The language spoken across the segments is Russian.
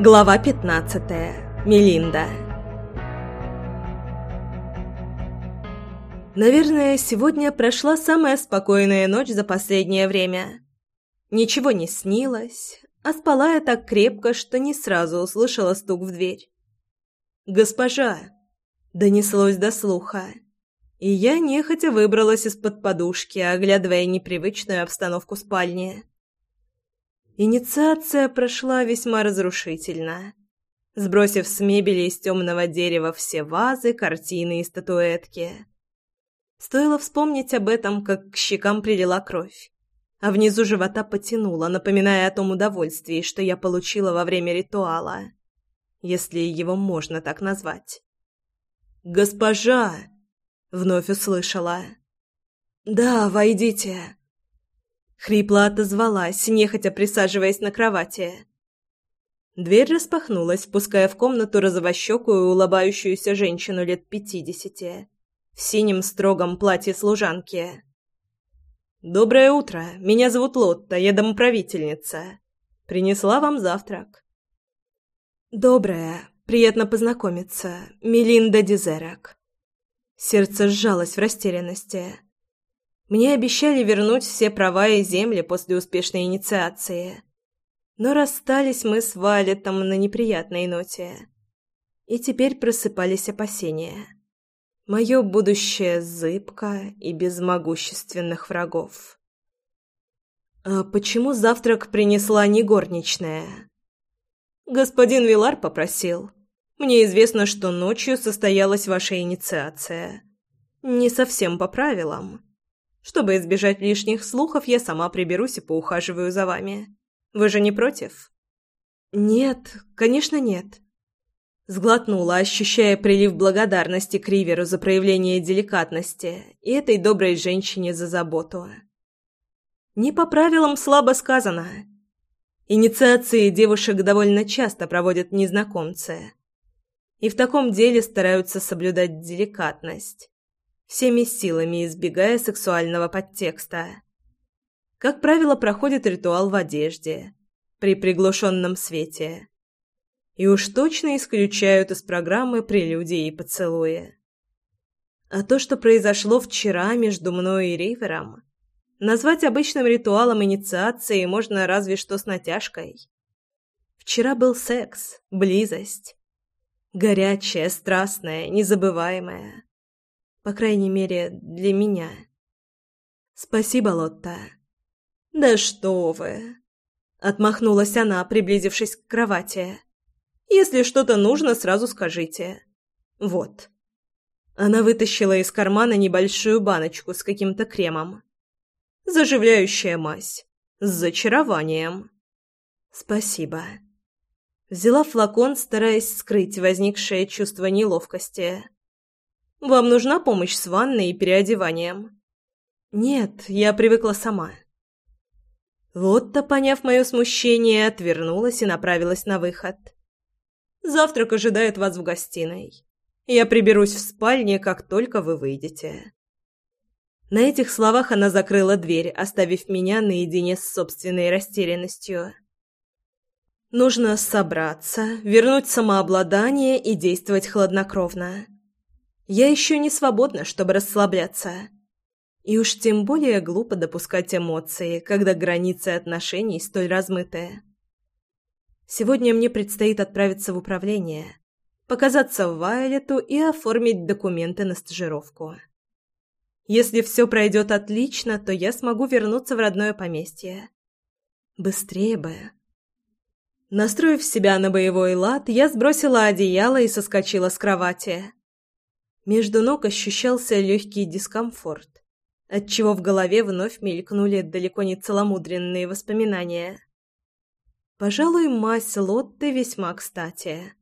Глава 15. Мелинда. Наверное, сегодня прошла самая спокойная ночь за последнее время. Ничего не снилось, а спала я так крепко, что не сразу услышала стук в дверь. «Госпожа!» — донеслось до слуха. И я нехотя выбралась из-под подушки, оглядывая непривычную обстановку спальни. Инициация прошла весьма разрушительно. Сбросив с мебели из темного дерева все вазы, картины и статуэтки. Стоило вспомнить об этом, как к щекам прилила кровь, а внизу живота потянуло, напоминая о том удовольствии, что я получила во время ритуала, если его можно так назвать. «Госпожа!» — вновь услышала. «Да, войдите!» Хрипло отозвалась, нехотя присаживаясь на кровати. Дверь распахнулась, впуская в комнату розовощекую улыбающуюся женщину лет пятидесяти в синем строгом платье служанки. «Доброе утро. Меня зовут Лотта, я домоправительница. Принесла вам завтрак». «Доброе. Приятно познакомиться. Мелинда Дизерак». Сердце сжалось в растерянности. Мне обещали вернуть все права и земли после успешной инициации. Но расстались мы с Валетом на неприятной ноте. И теперь просыпались опасения. Мое будущее зыбко и без могущественных врагов. «А почему завтрак принесла не горничная?» «Господин Вилар попросил. Мне известно, что ночью состоялась ваша инициация. Не совсем по правилам». Чтобы избежать лишних слухов, я сама приберусь и поухаживаю за вами. Вы же не против?» «Нет, конечно, нет». Сглотнула, ощущая прилив благодарности к Риверу за проявление деликатности и этой доброй женщине за заботу. «Не по правилам слабо сказано. Инициации девушек довольно часто проводят незнакомцы. И в таком деле стараются соблюдать деликатность всеми силами избегая сексуального подтекста. Как правило, проходит ритуал в одежде, при приглушенном свете. И уж точно исключают из программы прелюдии и поцелуи. А то, что произошло вчера между мной и Ривером, назвать обычным ритуалом инициации можно разве что с натяжкой. Вчера был секс, близость. Горячая, страстная, незабываемая. По крайней мере, для меня. Спасибо, Лотта. Да что вы. Отмахнулась она, приблизившись к кровати. Если что-то нужно, сразу скажите. Вот. Она вытащила из кармана небольшую баночку с каким-то кремом. Заживляющая мазь. С зачарованием. Спасибо. Взяла флакон, стараясь скрыть возникшее чувство неловкости. Вам нужна помощь с ванной и переодеванием?» «Нет, я привыкла сама». Лотта, поняв мое смущение, отвернулась и направилась на выход. «Завтрак ожидает вас в гостиной. Я приберусь в спальне, как только вы выйдете». На этих словах она закрыла дверь, оставив меня наедине с собственной растерянностью. Нужно собраться, вернуть самообладание и действовать хладнокровно. Я еще не свободна, чтобы расслабляться. И уж тем более глупо допускать эмоции, когда границы отношений столь размытые. Сегодня мне предстоит отправиться в управление, показаться в Вайлету и оформить документы на стажировку. Если все пройдет отлично, то я смогу вернуться в родное поместье. Быстрее бы. Настроив себя на боевой лад, я сбросила одеяло и соскочила с кровати. Между ног ощущался легкий дискомфорт, отчего в голове вновь мелькнули далеко не целомудренные воспоминания. Пожалуй, мазь Лотты весьма кстати.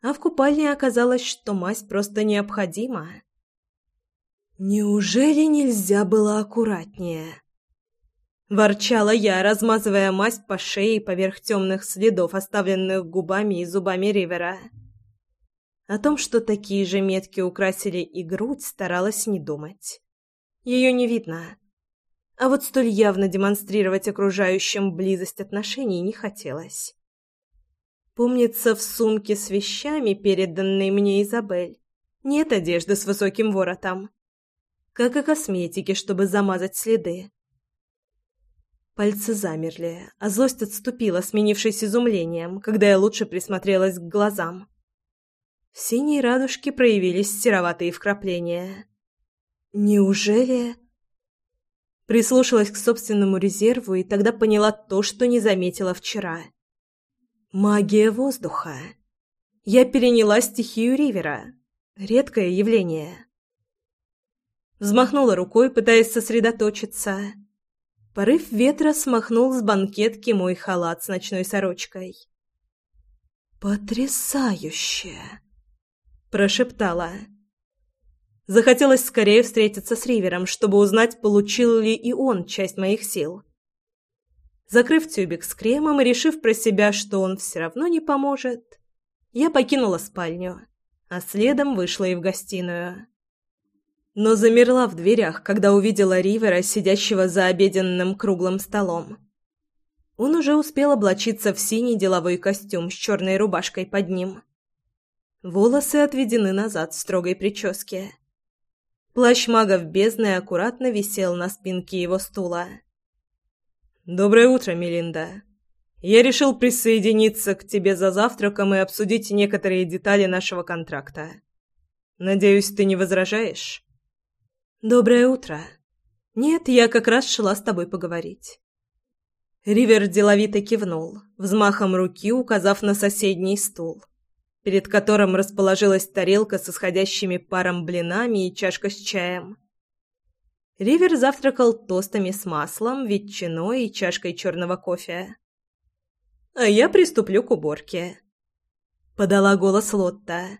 А в купальне оказалось, что мазь просто необходима. «Неужели нельзя было аккуратнее?» Ворчала я, размазывая мазь по шее поверх темных следов, оставленных губами и зубами Ривера. О том, что такие же метки украсили и грудь, старалась не думать. Ее не видно. А вот столь явно демонстрировать окружающим близость отношений не хотелось. Помнится, в сумке с вещами, переданной мне Изабель, нет одежды с высоким воротом. Как и косметики, чтобы замазать следы. Пальцы замерли, а злость отступила, сменившись изумлением, когда я лучше присмотрелась к глазам. В синей радужке проявились сероватые вкрапления. Неужели... Прислушалась к собственному резерву и тогда поняла то, что не заметила вчера. Магия воздуха. Я переняла стихию Ривера. Редкое явление. Взмахнула рукой, пытаясь сосредоточиться. Порыв ветра смахнул с банкетки мой халат с ночной сорочкой. «Потрясающе!» – прошептала. Захотелось скорее встретиться с Ривером, чтобы узнать, получил ли и он часть моих сил. Закрыв тюбик с кремом и решив про себя, что он все равно не поможет, я покинула спальню, а следом вышла и в гостиную. Но замерла в дверях, когда увидела Ривера, сидящего за обеденным круглым столом. Он уже успел облачиться в синий деловой костюм с черной рубашкой под ним. Волосы отведены назад в строгой прическе. Плащ мага в бездны аккуратно висел на спинке его стула. «Доброе утро, Мелинда. Я решил присоединиться к тебе за завтраком и обсудить некоторые детали нашего контракта. Надеюсь, ты не возражаешь?» «Доброе утро. Нет, я как раз шла с тобой поговорить». Ривер деловито кивнул, взмахом руки указав на соседний стул перед которым расположилась тарелка с исходящими паром блинами и чашка с чаем. Ривер завтракал тостами с маслом, ветчиной и чашкой черного кофе. «А я приступлю к уборке», — подала голос Лотта.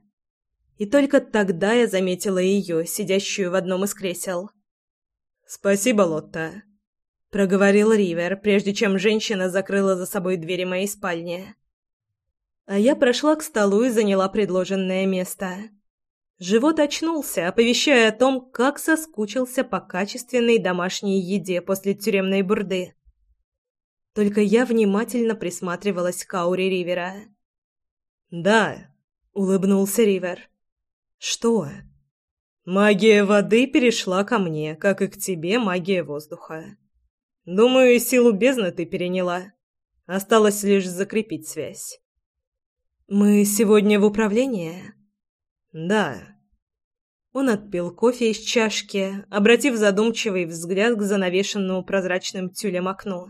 И только тогда я заметила ее, сидящую в одном из кресел. «Спасибо, Лотта», — проговорил Ривер, прежде чем женщина закрыла за собой двери моей спальни. А я прошла к столу и заняла предложенное место. Живот очнулся, оповещая о том, как соскучился по качественной домашней еде после тюремной бурды. Только я внимательно присматривалась к ауре Ривера. «Да», — улыбнулся Ривер. «Что?» «Магия воды перешла ко мне, как и к тебе магия воздуха. Думаю, силу бездны ты переняла. Осталось лишь закрепить связь». «Мы сегодня в управлении?» «Да». Он отпил кофе из чашки, обратив задумчивый взгляд к занавешенному прозрачным тюлем окну.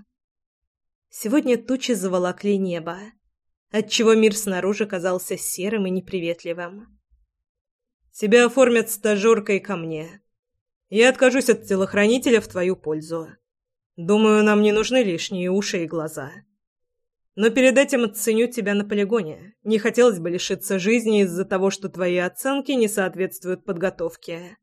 Сегодня тучи заволокли небо, отчего мир снаружи казался серым и неприветливым. «Тебя оформят стажеркой ко мне. Я откажусь от телохранителя в твою пользу. Думаю, нам не нужны лишние уши и глаза». Но перед этим оценю тебя на полигоне. Не хотелось бы лишиться жизни из-за того, что твои оценки не соответствуют подготовке.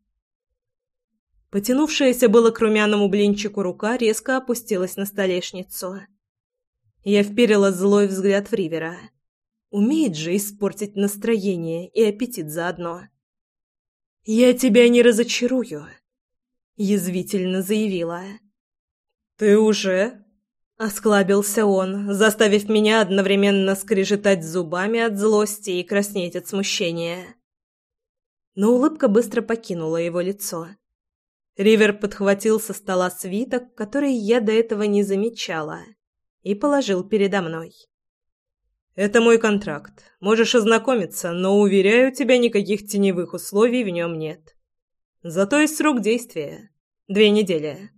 Потянувшаяся было к румяному блинчику рука резко опустилась на столешницу. Я вперила злой взгляд в Ривера. Умеет же испортить настроение и аппетит заодно. «Я тебя не разочарую», — язвительно заявила. «Ты уже?» Осклабился он, заставив меня одновременно скрежетать зубами от злости и краснеть от смущения. Но улыбка быстро покинула его лицо. Ривер подхватил со стола свиток, который я до этого не замечала, и положил передо мной. «Это мой контракт. Можешь ознакомиться, но, уверяю тебя, никаких теневых условий в нем нет. Зато есть срок действия. Две недели».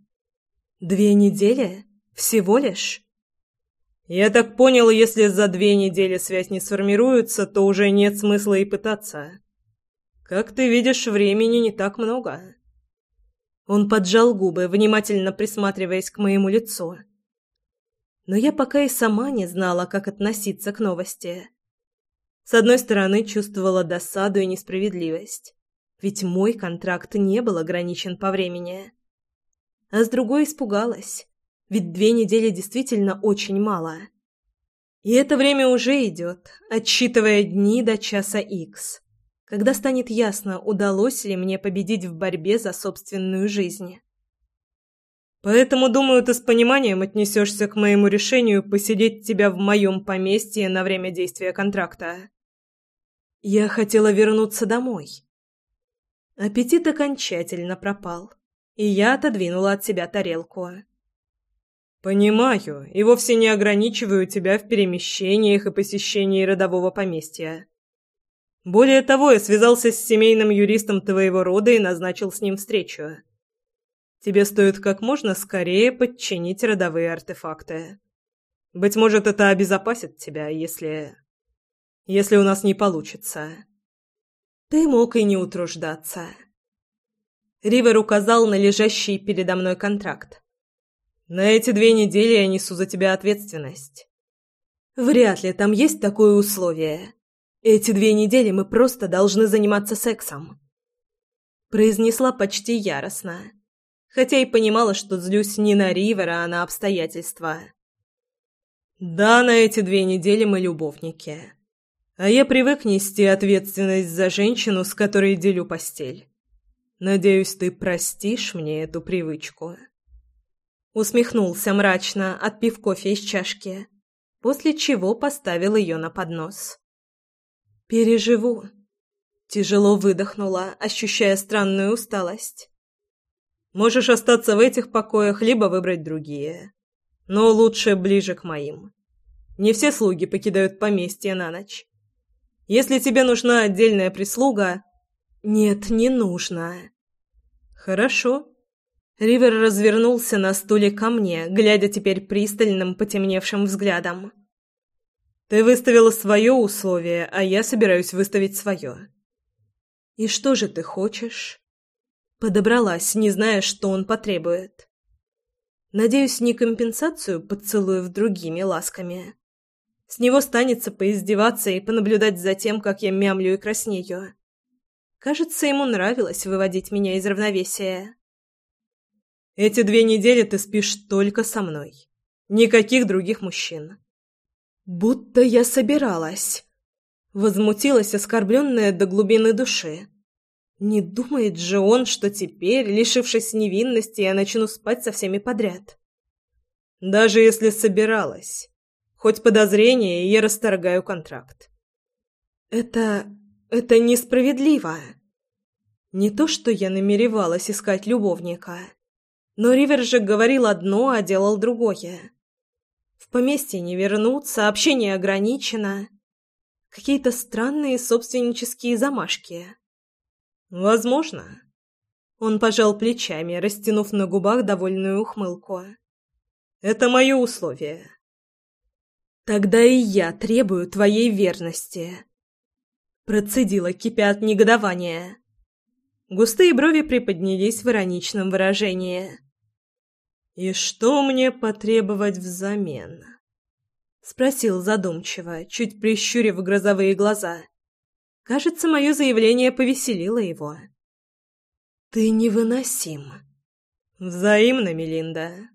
«Две недели?» Всего лишь? Я так понял, если за две недели связь не сформируется, то уже нет смысла и пытаться. Как ты видишь, времени не так много. Он поджал губы, внимательно присматриваясь к моему лицу. Но я пока и сама не знала, как относиться к новости. С одной стороны, чувствовала досаду и несправедливость, ведь мой контракт не был ограничен по времени. А с другой испугалась ведь две недели действительно очень мало. И это время уже идет, отсчитывая дни до часа икс, когда станет ясно, удалось ли мне победить в борьбе за собственную жизнь. Поэтому, думаю, ты с пониманием отнесешься к моему решению посидеть тебя в моем поместье на время действия контракта. Я хотела вернуться домой. Аппетит окончательно пропал, и я отодвинула от себя тарелку. «Понимаю, и вовсе не ограничиваю тебя в перемещениях и посещении родового поместья. Более того, я связался с семейным юристом твоего рода и назначил с ним встречу. Тебе стоит как можно скорее подчинить родовые артефакты. Быть может, это обезопасит тебя, если... если у нас не получится. Ты мог и не утруждаться. Ривер указал на лежащий передо мной контракт. На эти две недели я несу за тебя ответственность. Вряд ли там есть такое условие. Эти две недели мы просто должны заниматься сексом. Произнесла почти яростно хотя и понимала, что злюсь не на Ривера, а на обстоятельства. Да, на эти две недели мы любовники. А я привык нести ответственность за женщину, с которой делю постель. Надеюсь, ты простишь мне эту привычку. Усмехнулся мрачно, отпив кофе из чашки, после чего поставил ее на поднос. Переживу. Тяжело выдохнула, ощущая странную усталость. Можешь остаться в этих покоях, либо выбрать другие. Но лучше ближе к моим. Не все слуги покидают поместье на ночь. Если тебе нужна отдельная прислуга... Нет, не нужно. Хорошо. Ривер развернулся на стуле ко мне, глядя теперь пристальным, потемневшим взглядом. Ты выставила свое условие, а я собираюсь выставить свое. И что же ты хочешь? Подобралась, не зная, что он потребует. Надеюсь, не компенсацию поцелуев другими ласками. С него станется поиздеваться и понаблюдать за тем, как я мямлю и краснею. Кажется, ему нравилось выводить меня из равновесия. Эти две недели ты спишь только со мной. Никаких других мужчин. Будто я собиралась. Возмутилась, оскорбленная до глубины души. Не думает же он, что теперь, лишившись невинности, я начну спать со всеми подряд. Даже если собиралась. Хоть подозрение, я расторгаю контракт. Это... это несправедливо. Не то, что я намеревалась искать любовника. Но Ривер же говорил одно, а делал другое. В поместье не вернуться, общение ограничено. Какие-то странные собственнические замашки. Возможно. Он пожал плечами, растянув на губах довольную ухмылку. Это мое условие. Тогда и я требую твоей верности. Процедила, кипя от негодования. Густые брови приподнялись в ироничном выражении. «И что мне потребовать взамен?» — спросил задумчиво, чуть прищурив грозовые глаза. Кажется, мое заявление повеселило его. «Ты невыносим». «Взаимно, Мелинда».